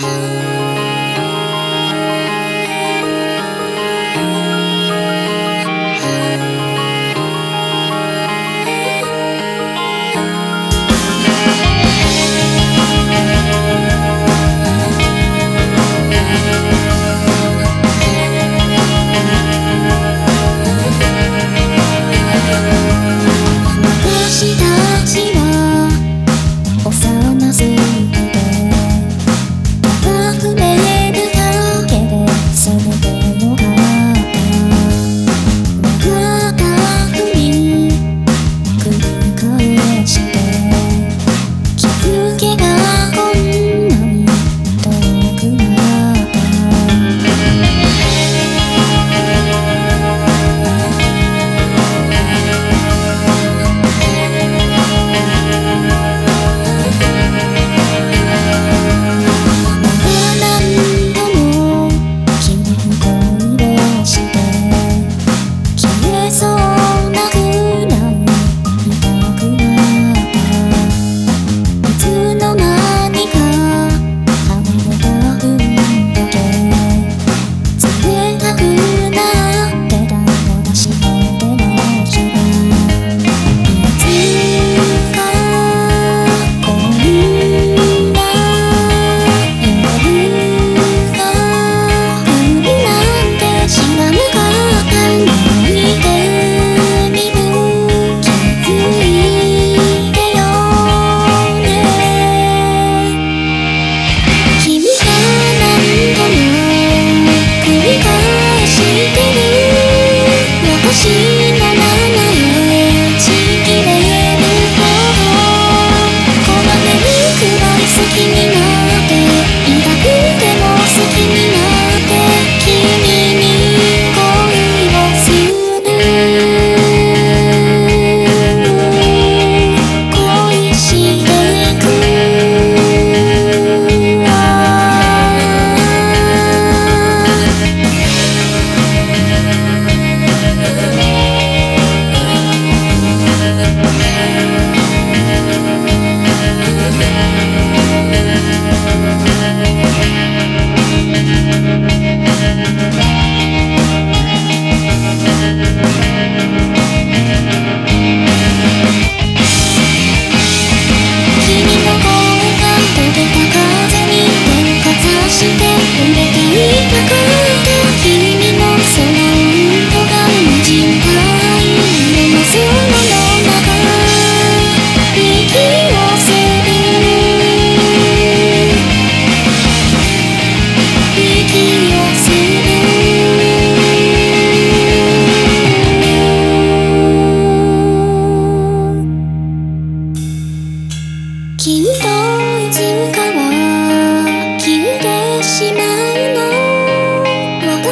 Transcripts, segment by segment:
Hey.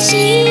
see